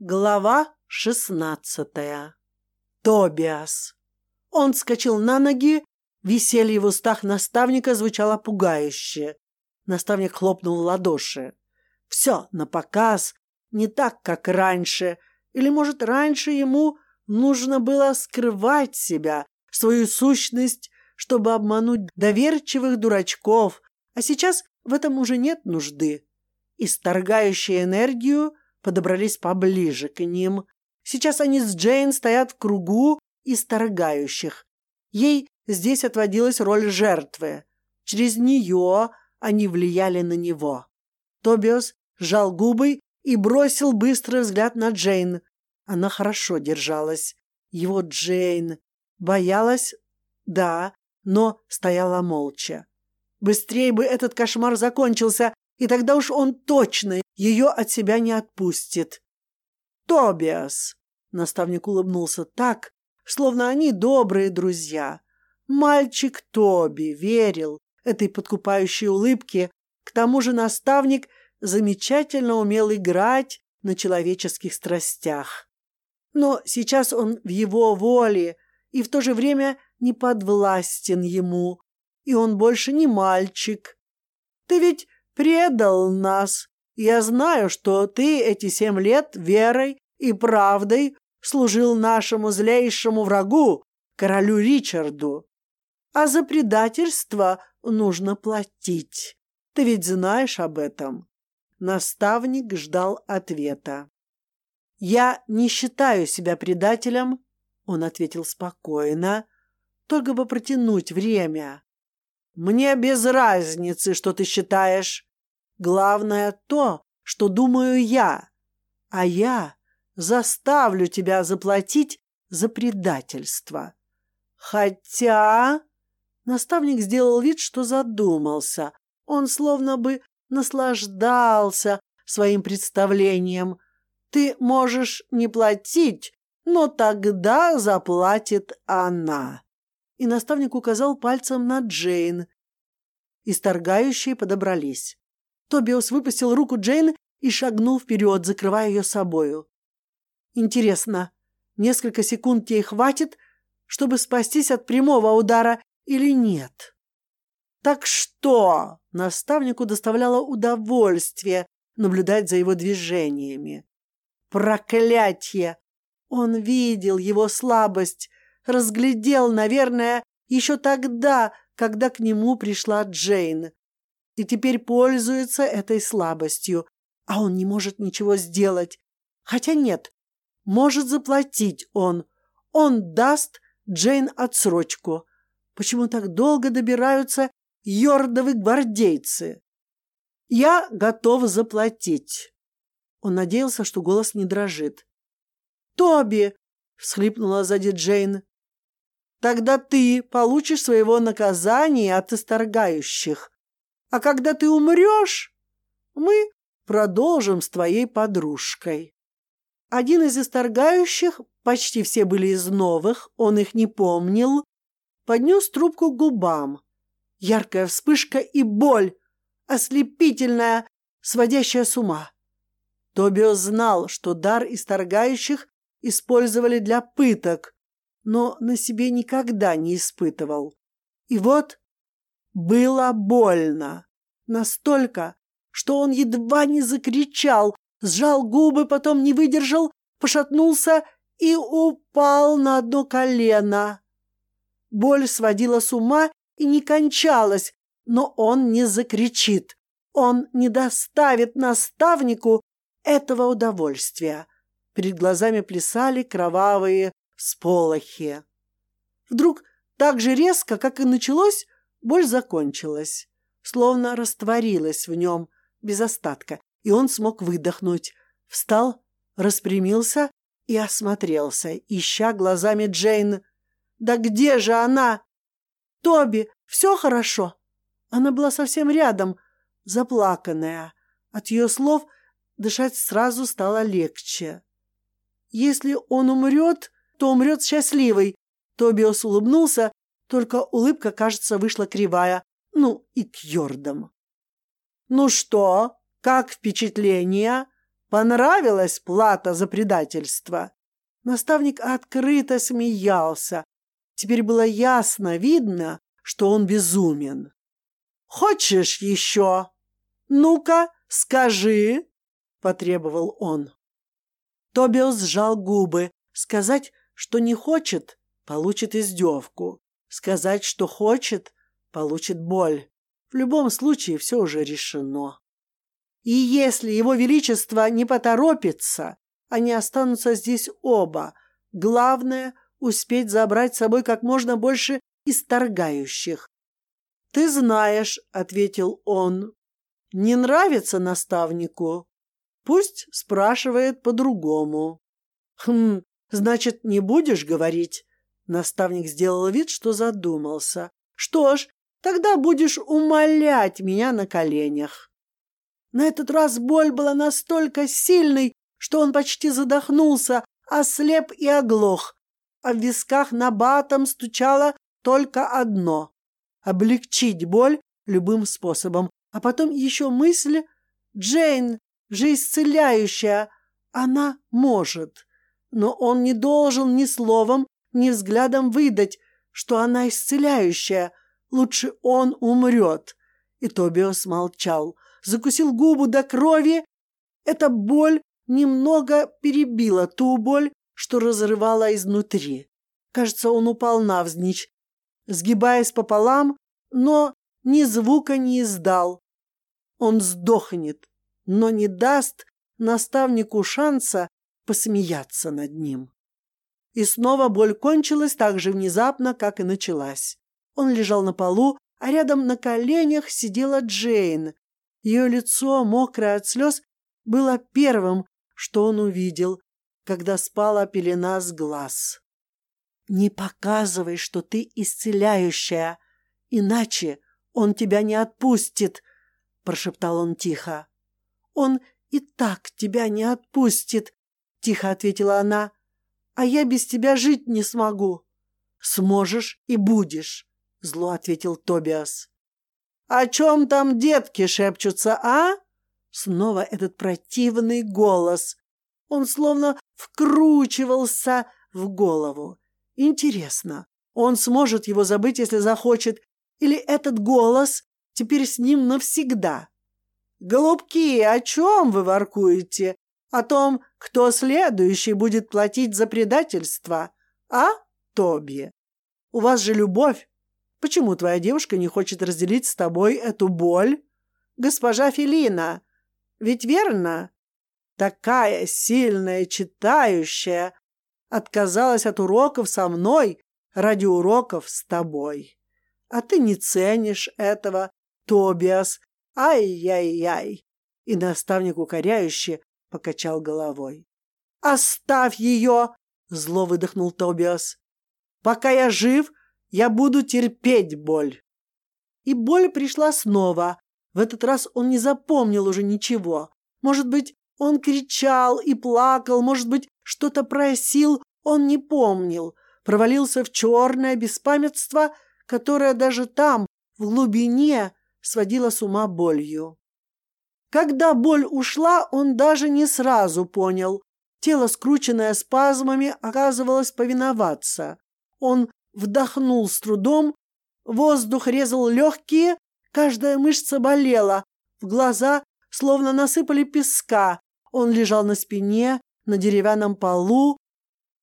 Глава шестнадцатая. Тобиас. Он вскочил на ноги, веселье в устах наставника звучало пугающе. Наставник хлопнул в ладоши. Все на показ, не так, как раньше. Или, может, раньше ему нужно было скрывать себя, свою сущность, чтобы обмануть доверчивых дурачков, а сейчас в этом уже нет нужды. Исторгающая энергию – подобрались поближе к ним. Сейчас они с Джейн стоят в кругу исторгающих. Ей здесь отводилась роль жертвы. Через нее они влияли на него. Тобиас сжал губы и бросил быстрый взгляд на Джейн. Она хорошо держалась. Его Джейн боялась, да, но стояла молча. Быстрее бы этот кошмар закончился, и тогда уж он точно ее от себя не отпустит. «Тобиас!» — наставник улыбнулся так, словно они добрые друзья. Мальчик Тоби верил этой подкупающей улыбке, к тому же наставник замечательно умел играть на человеческих страстях. Но сейчас он в его воле и в то же время не подвластен ему, и он больше не мальчик. Ты ведь предал нас. Я знаю, что ты эти семь лет верой и правдой служил нашему злейшему врагу, королю Ричарду. А за предательство нужно платить. Ты ведь знаешь об этом. Наставник ждал ответа. «Я не считаю себя предателем», — он ответил спокойно, «только бы протянуть время». «Мне без разницы, что ты считаешь. Главное то, что думаю я, а я заставлю тебя заплатить за предательство. Хотя...» Наставник сделал вид, что задумался. Он словно бы наслаждался своим представлением. «Ты можешь не платить, но тогда заплатит она». И наставник указал пальцем на Джейн. Исторгающие подобрались. Тобиас выпустил руку Джейн и шагнул вперед, закрывая ее собою. Интересно, несколько секунд ей хватит, чтобы спастись от прямого удара или нет? Так что наставнику доставляло удовольствие наблюдать за его движениями. Проклятье! Он видел его слабость, разглядел, наверное, еще тогда, когда к нему пришла Джейн и теперь пользуется этой слабостью, а он не может ничего сделать. Хотя нет, может заплатить он. Он даст Джейн отсрочку. Почему так долго добираются йордовы гвардейцы? Я готов заплатить. Он надеялся, что голос не дрожит. «Тоби!» — всхлипнула сзади Джейн. «Тогда ты получишь своего наказания от исторгающих. А когда ты умрешь, мы продолжим с твоей подружкой. Один из исторгающих, почти все были из новых, он их не помнил, поднес трубку к губам. Яркая вспышка и боль, ослепительная, сводящая с ума. Тобио знал, что дар исторгающих использовали для пыток, но на себе никогда не испытывал. И вот было больно. Настолько, что он едва не закричал, сжал губы, потом не выдержал, пошатнулся и упал на одно колено. Боль сводила с ума и не кончалась, но он не закричит. Он не доставит наставнику этого удовольствия. Перед глазами плясали кровавые всполохи. Вдруг так же резко, как и началось, Боль закончилась, словно растворилась в нем без остатка, и он смог выдохнуть. Встал, распрямился и осмотрелся, ища глазами Джейн. «Да где же она?» «Тоби, все хорошо?» Она была совсем рядом, заплаканная. От ее слов дышать сразу стало легче. «Если он умрет, то умрет счастливый», Тобиос улыбнулся только улыбка, кажется, вышла кривая. Ну, и к Йордам. «Ну что, как впечатление?» Понравилась плата за предательство?» Наставник открыто смеялся. Теперь было ясно, видно, что он безумен. «Хочешь еще? Ну-ка, скажи!» — потребовал он. Тобиос сжал губы. Сказать, что не хочет, получит издевку. Сказать, что хочет, получит боль. В любом случае все уже решено. И если его величество не поторопится, они останутся здесь оба. Главное — успеть забрать с собой как можно больше исторгающих. «Ты знаешь», — ответил он, — «не нравится наставнику? Пусть спрашивает по-другому». «Хм, значит, не будешь говорить?» Наставник сделал вид, что задумался. «Что ж, тогда будешь умолять меня на коленях». На этот раз боль была настолько сильной, что он почти задохнулся, ослеп и оглох, а в висках на батом стучало только одно — облегчить боль любым способом. А потом еще мысль «Джейн же исцеляющая, она может». Но он не должен ни словом, ни взглядом выдать, что она исцеляющая. Лучше он умрет. И Тобиос молчал, закусил губу до крови. Эта боль немного перебила ту боль, что разрывала изнутри. Кажется, он упал навзничь, сгибаясь пополам, но ни звука не издал. Он сдохнет, но не даст наставнику шанса посмеяться над ним. И снова боль кончилась так же внезапно, как и началась. Он лежал на полу, а рядом на коленях сидела Джейн. Ее лицо, мокрое от слез, было первым, что он увидел, когда спала пелена с глаз. «Не показывай, что ты исцеляющая, иначе он тебя не отпустит», — прошептал он тихо. «Он и так тебя не отпустит», — тихо ответила она а я без тебя жить не смогу. Сможешь и будешь, зло ответил Тобиас. О чем там детки шепчутся, а? Снова этот противный голос. Он словно вкручивался в голову. Интересно, он сможет его забыть, если захочет, или этот голос теперь с ним навсегда? Голубки, о чем вы воркуете? О том, кто следующий будет платить за предательство, а, Тоби? У вас же любовь. Почему твоя девушка не хочет разделить с тобой эту боль? Госпожа Фелина, ведь верно? Такая сильная, читающая, отказалась от уроков со мной ради уроков с тобой. А ты не ценишь этого, Тобиас. Ай-яй-яй. И наставник укоряюще покачал головой. «Оставь ее!» — зло выдохнул Тобиас. «Пока я жив, я буду терпеть боль». И боль пришла снова. В этот раз он не запомнил уже ничего. Может быть, он кричал и плакал, может быть, что-то просил, он не помнил. Провалился в черное беспамятство, которое даже там, в глубине, сводило с ума болью. Когда боль ушла, он даже не сразу понял. Тело, скрученное спазмами, оказывалось повиноваться. Он вдохнул с трудом, воздух резал легкие, каждая мышца болела, в глаза словно насыпали песка. Он лежал на спине, на деревянном полу.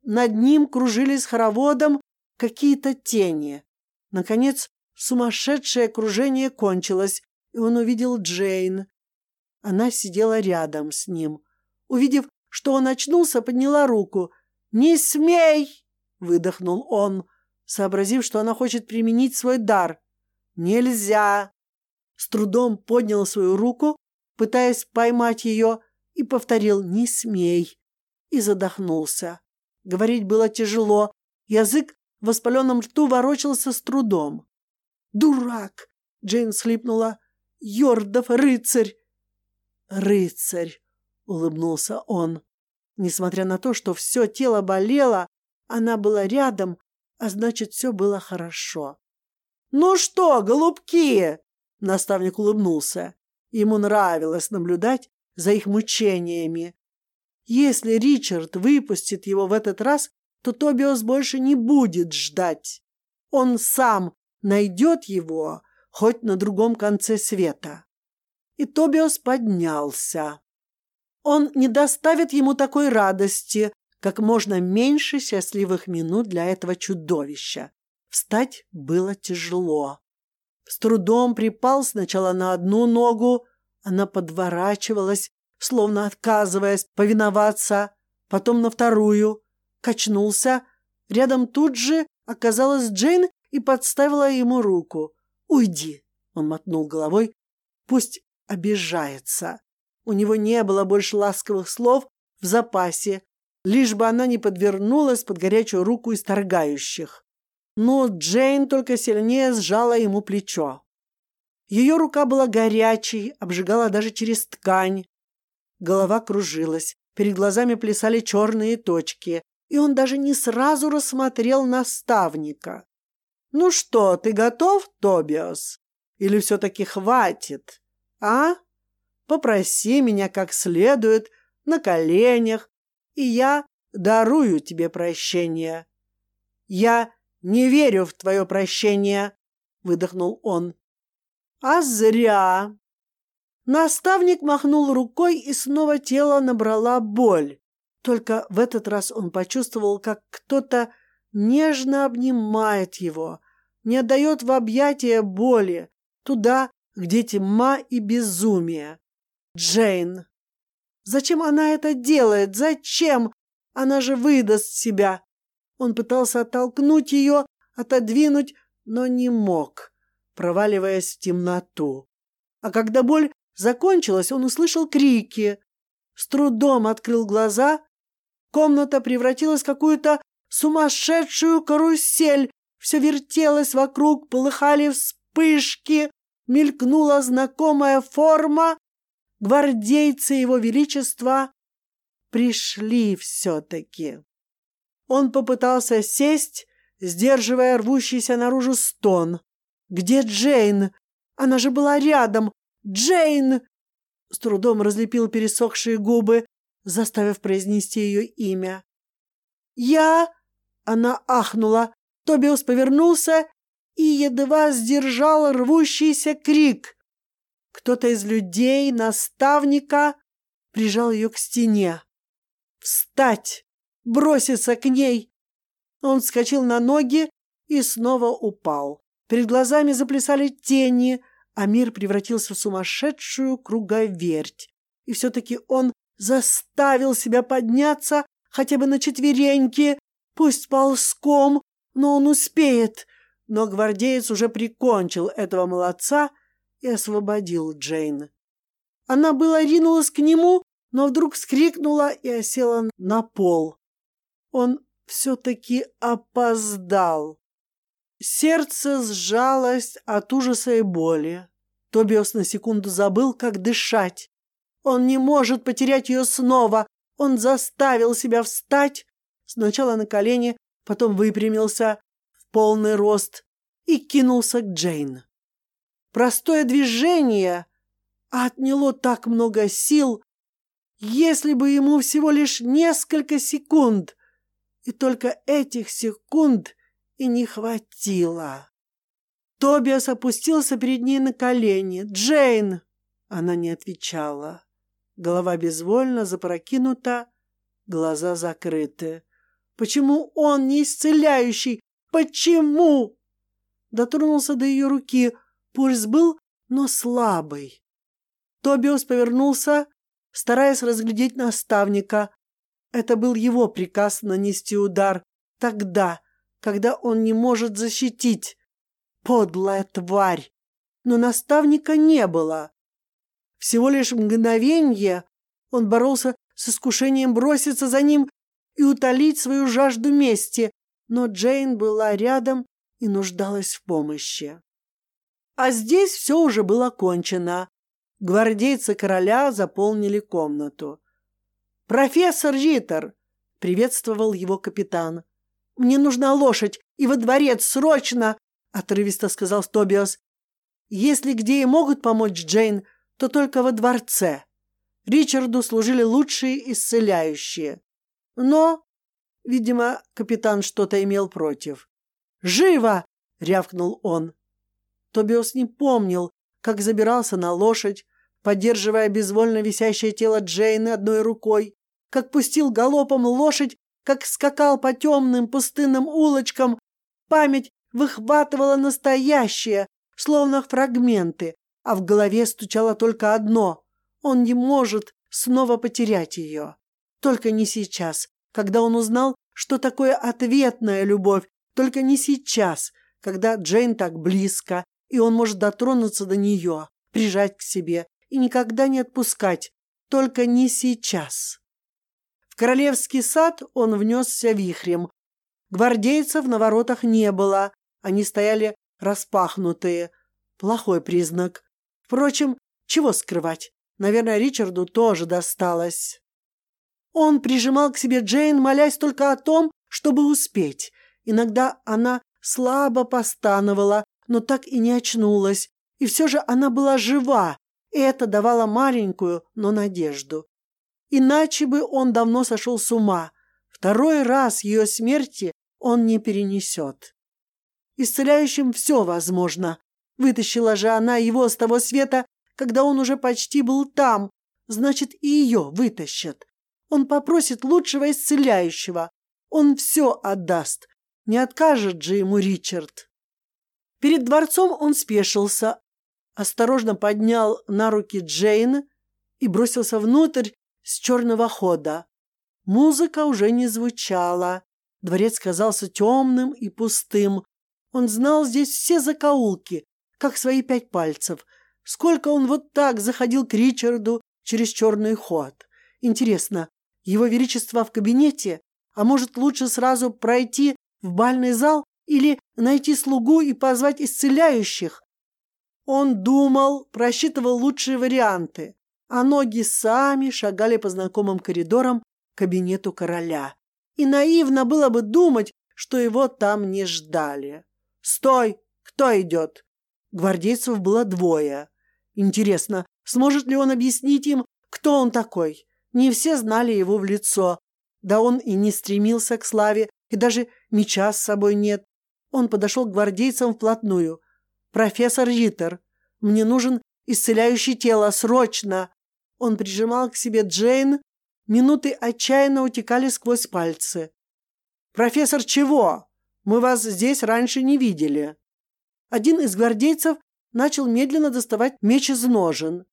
Над ним кружились хороводом какие-то тени. Наконец, сумасшедшее кружение кончилось, и он увидел Джейн. Она сидела рядом с ним. Увидев, что он очнулся, подняла руку. «Не смей!» — выдохнул он, сообразив, что она хочет применить свой дар. «Нельзя!» С трудом поднял свою руку, пытаясь поймать ее, и повторил «Не смей!» и задохнулся. Говорить было тяжело, язык в воспаленном рту ворочался с трудом. «Дурак!» — Джейн слипнула. «Йордов рыцарь! «Рыцарь!» — улыбнулся он. Несмотря на то, что все тело болело, она была рядом, а значит, все было хорошо. «Ну что, голубки!» — наставник улыбнулся. Ему нравилось наблюдать, за их мучениями. Если Ричард выпустит его в этот раз, то Тобиос больше не будет ждать. Он сам найдет его хоть на другом конце света. И Тобиос поднялся. Он не доставит ему такой радости, как можно меньше счастливых минут для этого чудовища. Встать было тяжело. С трудом припал сначала на одну ногу, она подворачивалась, словно отказываясь повиноваться, потом на вторую, качнулся. Рядом тут же оказалась Джейн и подставила ему руку. «Уйди!» — он мотнул головой. «Пусть обижается. У него не было больше ласковых слов в запасе, лишь бы она не подвернулась под горячую руку исторгающих. Но Джейн только сильнее сжала ему плечо. Ее рука была горячей, обжигала даже через ткань. Голова кружилась, перед глазами плясали черные точки, и он даже не сразу рассмотрел наставника. «Ну что, ты готов, Тобиас? Или все-таки хватит, а?» попроси меня как следует на коленях, и я дарую тебе прощение. Я не верю в твое прощение, выдохнул он. А зря. Наставник махнул рукой, и снова тело набрала боль. Только в этот раз он почувствовал, как кто-то нежно обнимает его, не отдает в объятия боли, туда, где тьма и безумие. Джейн. Зачем она это делает? Зачем? Она же выдаст себя. Он пытался оттолкнуть ее, отодвинуть, но не мог, проваливаясь в темноту. А когда боль закончилась, он услышал крики. С трудом открыл глаза. Комната превратилась в какую-то сумасшедшую карусель. Все вертелось вокруг, полыхали вспышки, мелькнула знакомая форма, гвардейцы его величества пришли все-таки. Он попытался сесть, сдерживая рвущийся наружу стон. «Где Джейн? Она же была рядом! Джейн!» С трудом разлепил пересохшие губы, заставив произнести ее имя. «Я...» — она ахнула. Тобиус повернулся и едва сдержал рвущийся крик. Кто-то из людей, наставника, прижал ее к стене. «Встать! Броситься к ней!» Он вскочил на ноги и снова упал. Перед глазами заплясали тени, а мир превратился в сумасшедшую круговерть. И все-таки он заставил себя подняться хотя бы на четвереньки, пусть ползком, но он успеет. Но гвардеец уже прикончил этого молодца и освободил Джейн. Она была ринулась к нему, но вдруг вскрикнула и осела на пол. Он все-таки опоздал. Сердце сжалось от ужаса и боли. Тобиос на секунду забыл, как дышать. Он не может потерять ее снова. Он заставил себя встать, сначала на колени, потом выпрямился полный рост и кинулся к Джейн. Простое движение отняло так много сил, если бы ему всего лишь несколько секунд, и только этих секунд и не хватило. Тобиас опустился перед ней на колени. «Джейн!» Она не отвечала. Голова безвольно запрокинута, глаза закрыты. «Почему он не исцеляющий? Почему?» Дотронулся до ее руки. Пульс был, но слабый. Тобиос повернулся, стараясь разглядеть наставника. Это был его приказ нанести удар тогда, когда он не может защитить. Подлая тварь! Но наставника не было. Всего лишь мгновенье он боролся с искушением броситься за ним и утолить свою жажду мести, но Джейн была рядом и нуждалась в помощи. А здесь все уже было кончено. Гвардейцы короля заполнили комнату. «Профессор Риттер!» — приветствовал его капитан. «Мне нужна лошадь и во дворец, срочно!» — отрывисто сказал Тобиас. «Если где и могут помочь Джейн, то только во дворце. Ричарду служили лучшие исцеляющие. Но, видимо, капитан что-то имел против. «Живо!» — рявкнул он. Тобиос не помнил, как забирался на лошадь, поддерживая безвольно висящее тело Джейны одной рукой, как пустил галопом лошадь, как скакал по темным пустынным улочкам. Память выхватывала настоящее, словно фрагменты, а в голове стучало только одно — он не может снова потерять ее. Только не сейчас, когда он узнал, что такое ответная любовь, только не сейчас, когда Джейн так близко, и он может дотронуться до нее, прижать к себе и никогда не отпускать, только не сейчас. В королевский сад он внесся вихрем. Гвардейцев на воротах не было, они стояли распахнутые. Плохой признак. Впрочем, чего скрывать? Наверное, Ричарду тоже досталось. Он прижимал к себе Джейн, молясь только о том, чтобы успеть. Иногда она слабо постановала, но так и не очнулась. И все же она была жива, и это давало маленькую, но надежду. Иначе бы он давно сошел с ума. Второй раз ее смерти он не перенесет. Исцеляющим все возможно. Вытащила же она его с того света, когда он уже почти был там. Значит, и ее вытащат. Он попросит лучшего исцеляющего. Он все отдаст. Не откажет же ему Ричард. Перед дворцом он спешился, осторожно поднял на руки Джейн и бросился внутрь с черного хода. Музыка уже не звучала. Дворец казался темным и пустым. Он знал здесь все закоулки, как свои пять пальцев. Сколько он вот так заходил к Ричарду через черный ход. Интересно, его величество в кабинете? А может, лучше сразу пройти в бальный зал или найти слугу и позвать исцеляющих? Он думал, просчитывал лучшие варианты, а ноги сами шагали по знакомым коридорам к кабинету короля. И наивно было бы думать, что его там не ждали. «Стой! Кто идет?» Гвардейцев было двое. Интересно, сможет ли он объяснить им, кто он такой? Не все знали его в лицо. Да он и не стремился к славе, и даже меча с собой нет. Он подошел к гвардейцам вплотную. «Профессор Риттер, мне нужен исцеляющий тело, срочно!» Он прижимал к себе Джейн. Минуты отчаянно утекали сквозь пальцы. «Профессор чего?» Мы вас здесь раньше не видели». Один из гвардейцев начал медленно доставать меч из ножен.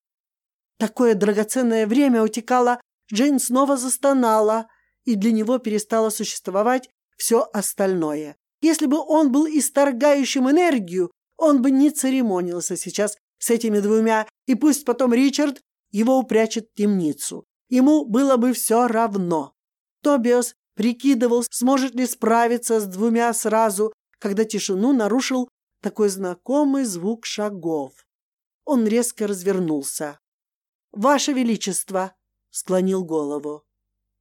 Такое драгоценное время утекало, Джейн снова застонала, и для него перестало существовать все остальное. Если бы он был исторгающим энергию, он бы не церемонился сейчас с этими двумя, и пусть потом Ричард его упрячет в темницу. Ему было бы все равно. Тобиас Прикидывал, сможет ли справиться с двумя сразу, когда тишину нарушил такой знакомый звук шагов. Он резко развернулся. «Ваше Величество!» — склонил голову.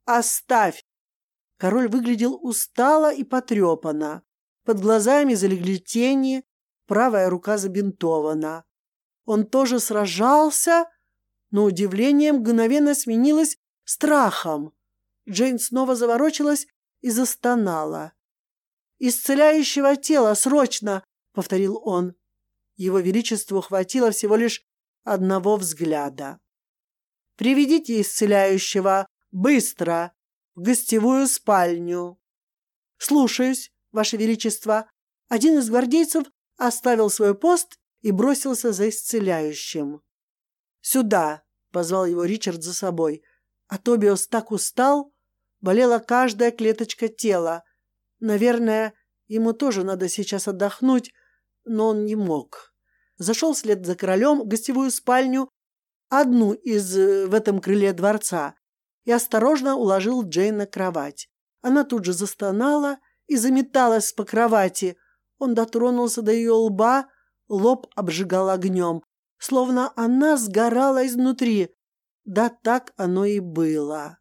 «Оставь!» Король выглядел устало и потрепанно. Под глазами залегли тени, правая рука забинтована. Он тоже сражался, но удивление мгновенно сменилось страхом. Джейн снова заворочилась и застонала. «Исцеляющего тела, срочно!» — повторил он. Его Величеству хватило всего лишь одного взгляда. «Приведите исцеляющего! Быстро! В гостевую спальню!» «Слушаюсь, Ваше Величество!» Один из гвардейцев оставил свой пост и бросился за исцеляющим. «Сюда!» — позвал его Ричард за собой. А Тобиос так устал, болела каждая клеточка тела. Наверное, ему тоже надо сейчас отдохнуть, но он не мог. Зашел вслед за королем в гостевую спальню, одну из э, в этом крыле дворца, и осторожно уложил Джейн на кровать. Она тут же застонала и заметалась по кровати. Он дотронулся до ее лба, лоб обжигал огнем, словно она сгорала изнутри. Да так оно и было.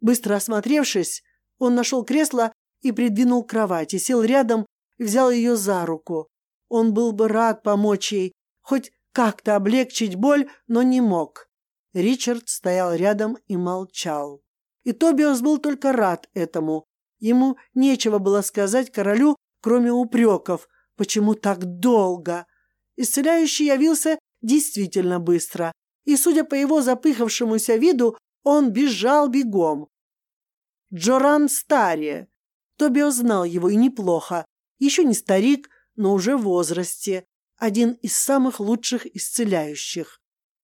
Быстро осмотревшись, он нашел кресло и придвинул к кровати, сел рядом взял ее за руку. Он был бы рад помочь ей, хоть как-то облегчить боль, но не мог. Ричард стоял рядом и молчал. И Тобиас был только рад этому. Ему нечего было сказать королю, кроме упреков. Почему так долго? Исцеляющий явился действительно быстро. И, судя по его запыхавшемуся виду, он бежал бегом. Джоран Стари. Тобио знал его и неплохо. Еще не старик, но уже в возрасте. Один из самых лучших исцеляющих.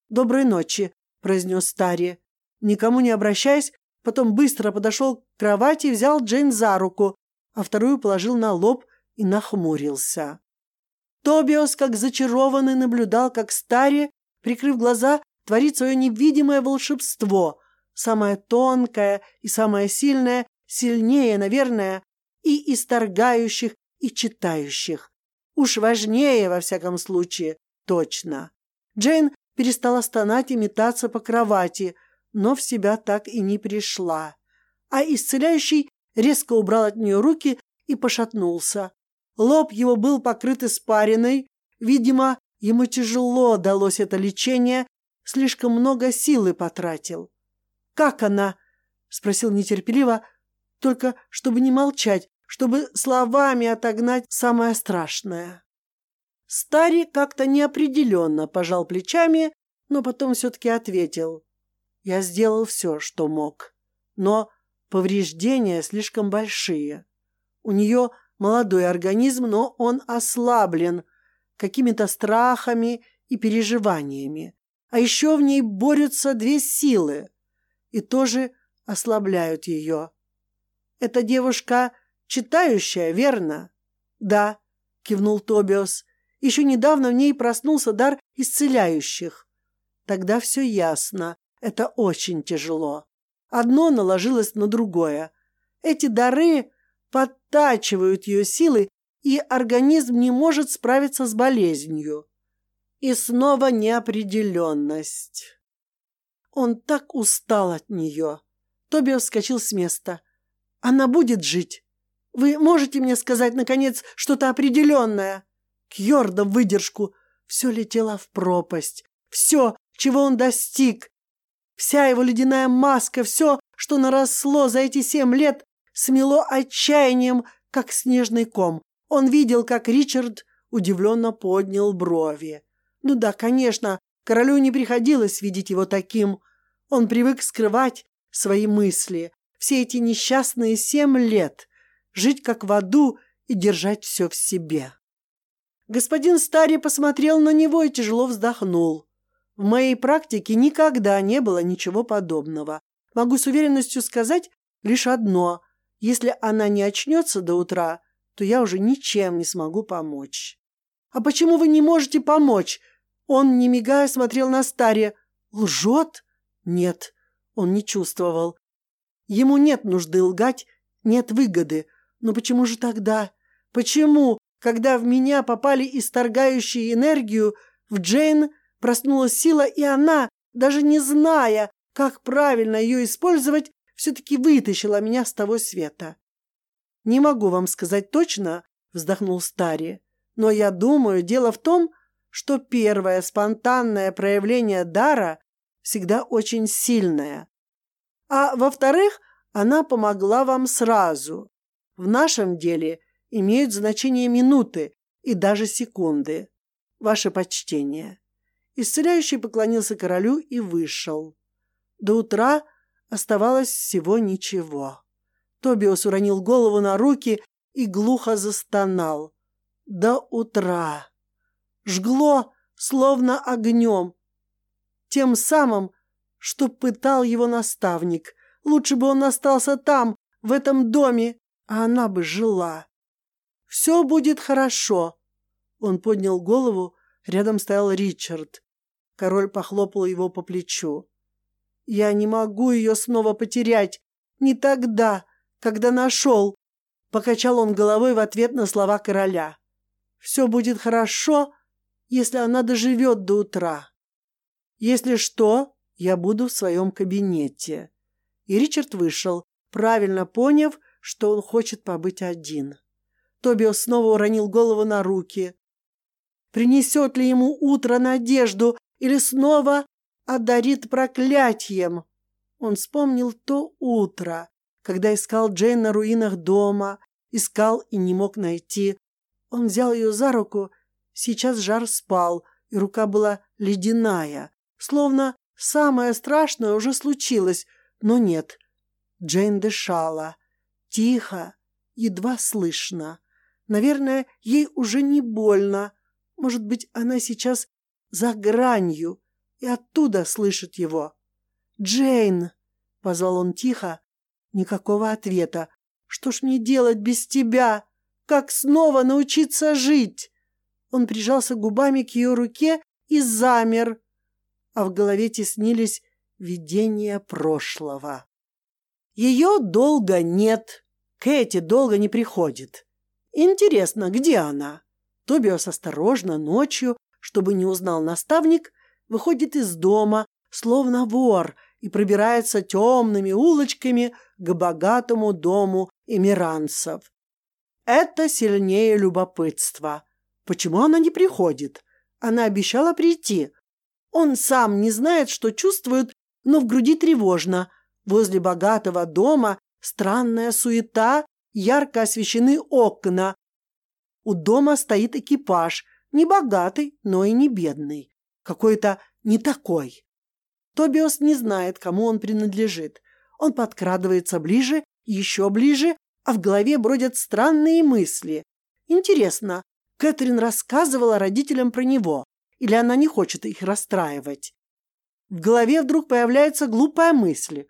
«Доброй ночи», — произнес Стари. Никому не обращаясь, потом быстро подошел к кровати, взял Джейн за руку, а вторую положил на лоб и нахмурился. Тобиос, как зачарованный, наблюдал, как Стари, прикрыв глаза, творит свое невидимое волшебство, самое тонкое и самое сильное, сильнее, наверное, и исторгающих, и читающих. Уж важнее, во всяком случае, точно. Джейн перестала стонать и метаться по кровати, но в себя так и не пришла. А исцеляющий резко убрал от нее руки и пошатнулся. Лоб его был покрыт испариной. Видимо, ему тяжело далось это лечение, слишком много силы потратил. «Как она?» — спросил нетерпеливо, только чтобы не молчать, чтобы словами отогнать самое страшное. Старик как-то неопределенно пожал плечами, но потом все-таки ответил. «Я сделал все, что мог, но повреждения слишком большие. У нее молодой организм, но он ослаблен какими-то страхами и переживаниями. А еще в ней борются две силы и тоже ослабляют ее. Эта девушка читающая, верно? Да, кивнул Тобиос. Еще недавно в ней проснулся дар исцеляющих. Тогда все ясно. Это очень тяжело. Одно наложилось на другое. Эти дары подтачивают ее силы, и организм не может справиться с болезнью. И снова неопределенность. Он так устал от нее. Тоби вскочил с места. Она будет жить. Вы можете мне сказать, наконец, что-то определенное? Кьорда в выдержку. Все летело в пропасть. Все, чего он достиг. Вся его ледяная маска, все, что наросло за эти семь лет, смело отчаянием, как снежный ком. Он видел, как Ричард удивленно поднял брови. Ну да, конечно, королю не приходилось видеть его таким. Он привык скрывать свои мысли. Все эти несчастные семь лет. Жить как в аду и держать все в себе. Господин Старри посмотрел на него и тяжело вздохнул. В моей практике никогда не было ничего подобного. Могу с уверенностью сказать лишь одно. Если она не очнется до утра, то я уже ничем не смогу помочь. А почему вы не можете помочь? Он, не мигая, смотрел на Старе. Лжет? Нет, он не чувствовал. Ему нет нужды лгать, нет выгоды. Но почему же тогда? Почему, когда в меня попали исторгающие энергию, в Джейн проснулась сила, и она, даже не зная, как правильно ее использовать, все-таки вытащила меня с того света. «Не могу вам сказать точно», — вздохнул Стари, «но я думаю, дело в том, что первое спонтанное проявление дара всегда очень сильное. А во-вторых, она помогла вам сразу. В нашем деле имеют значение минуты и даже секунды. Ваше почтение». Исцеляющий поклонился королю и вышел. До утра Оставалось всего ничего. Тобиос уронил голову на руки и глухо застонал. До утра. Жгло, словно огнем. Тем самым, что пытал его наставник. Лучше бы он остался там, в этом доме, а она бы жила. «Все будет хорошо». Он поднял голову, рядом стоял Ричард. Король похлопал его по плечу. Я не могу ее снова потерять. Не тогда, когда нашел. Покачал он головой в ответ на слова короля. Все будет хорошо, если она доживет до утра. Если что, я буду в своем кабинете. И Ричард вышел, правильно поняв, что он хочет побыть один. Тобио снова уронил голову на руки. Принесет ли ему утро надежду или снова одарит проклятием. Он вспомнил то утро, когда искал Джейн на руинах дома, искал и не мог найти. Он взял ее за руку, сейчас жар спал, и рука была ледяная, словно самое страшное уже случилось, но нет. Джейн дышала, тихо, едва слышно. Наверное, ей уже не больно. Может быть, она сейчас за гранью и оттуда слышит его. «Джейн!» — позвал он тихо. Никакого ответа. «Что ж мне делать без тебя? Как снова научиться жить?» Он прижался губами к ее руке и замер, а в голове теснились видения прошлого. Ее долго нет. Кэти долго не приходит. Интересно, где она? Тобиас осторожно ночью, чтобы не узнал наставник, выходит из дома, словно вор, и пробирается темными улочками к богатому дому эмиранцев. Это сильнее любопытства. Почему она не приходит? Она обещала прийти. Он сам не знает, что чувствует, но в груди тревожно. Возле богатого дома странная суета, ярко освещены окна. У дома стоит экипаж, не богатый, но и не бедный. Какой-то не такой. Тобиос не знает, кому он принадлежит. Он подкрадывается ближе, еще ближе, а в голове бродят странные мысли. Интересно, Кэтрин рассказывала родителям про него, или она не хочет их расстраивать? В голове вдруг появляется глупая мысль.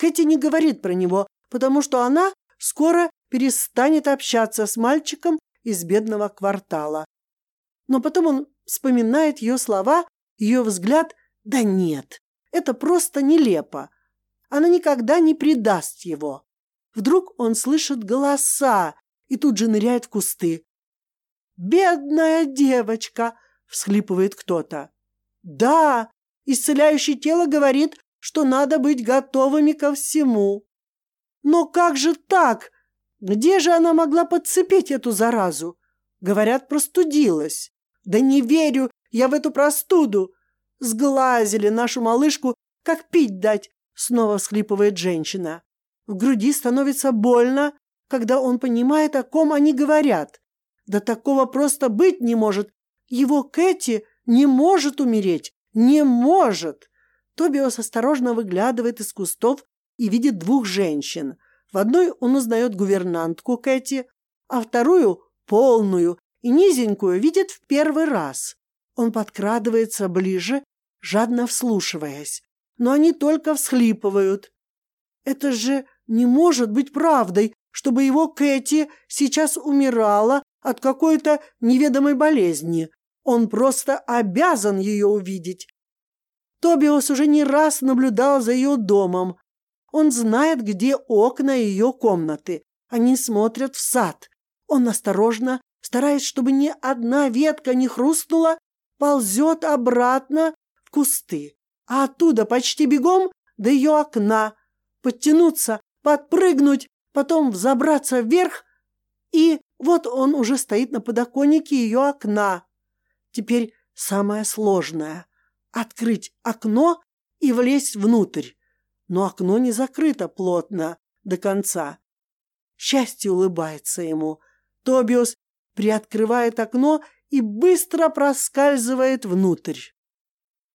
Кэти не говорит про него, потому что она скоро перестанет общаться с мальчиком из бедного квартала. Но потом он вспоминает ее слова, ее взгляд. Да нет, это просто нелепо. Она никогда не предаст его. Вдруг он слышит голоса и тут же ныряет в кусты. «Бедная девочка!» — всхлипывает кто-то. «Да, исцеляющее тело говорит, что надо быть готовыми ко всему. Но как же так? Где же она могла подцепить эту заразу? Говорят, простудилась. Да не верю я в эту простуду. Сглазили нашу малышку, как пить дать, снова всхлипывает женщина. В груди становится больно, когда он понимает, о ком они говорят. Да такого просто быть не может. Его Кэти не может умереть. Не может. Тобиос осторожно выглядывает из кустов и видит двух женщин. В одной он узнает гувернантку Кэти, а вторую, полную и низенькую, видит в первый раз. Он подкрадывается ближе, жадно вслушиваясь. Но они только всхлипывают. Это же не может быть правдой, чтобы его Кэти сейчас умирала от какой-то неведомой болезни. Он просто обязан ее увидеть. Тобиос уже не раз наблюдал за ее домом, он знает, где окна ее комнаты. Они смотрят в сад. Он осторожно, стараясь, чтобы ни одна ветка не хрустнула, ползет обратно в кусты, а оттуда почти бегом до ее окна, подтянуться, подпрыгнуть, потом взобраться вверх, и вот он уже стоит на подоконнике ее окна. Теперь самое сложное — открыть окно и влезть внутрь но окно не закрыто плотно до конца. Счастье улыбается ему. Тобиус приоткрывает окно и быстро проскальзывает внутрь.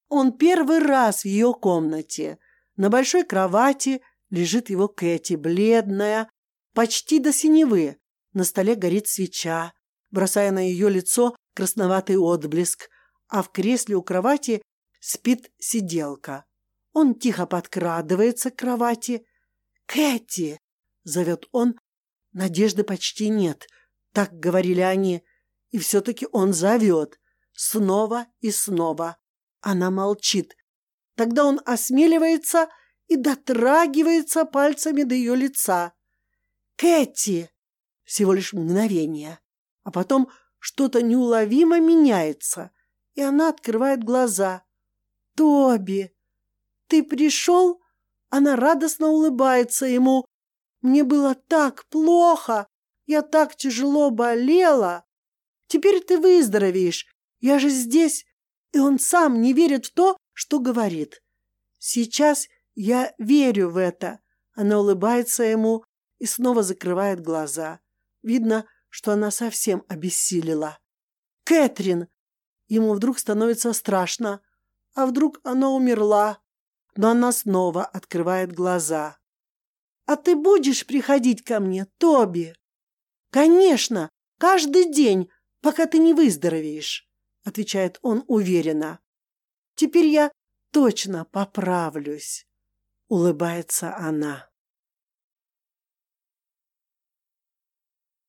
Он первый раз в ее комнате. На большой кровати лежит его Кэти, бледная, почти до синевы. На столе горит свеча, бросая на ее лицо красноватый отблеск, а в кресле у кровати спит сиделка. Он тихо подкрадывается к кровати. «Кэти!» — зовет он. Надежды почти нет, так говорили они. И все-таки он зовет. Снова и снова. Она молчит. Тогда он осмеливается и дотрагивается пальцами до ее лица. «Кэти!» Всего лишь мгновение. А потом что-то неуловимо меняется, и она открывает глаза. «Тоби!» Ты пришел?» Она радостно улыбается ему. «Мне было так плохо! Я так тяжело болела! Теперь ты выздоровеешь! Я же здесь!» И он сам не верит в то, что говорит. Сейчас я верю в это. Она улыбается ему и снова закрывает глаза. Видно, что она совсем обессилила. Кэтрин! Ему вдруг становится страшно. А вдруг она умерла? Но она снова открывает глаза. «А ты будешь приходить ко мне, Тоби?» «Конечно, каждый день, пока ты не выздоровеешь», отвечает он уверенно. «Теперь я точно поправлюсь», улыбается она.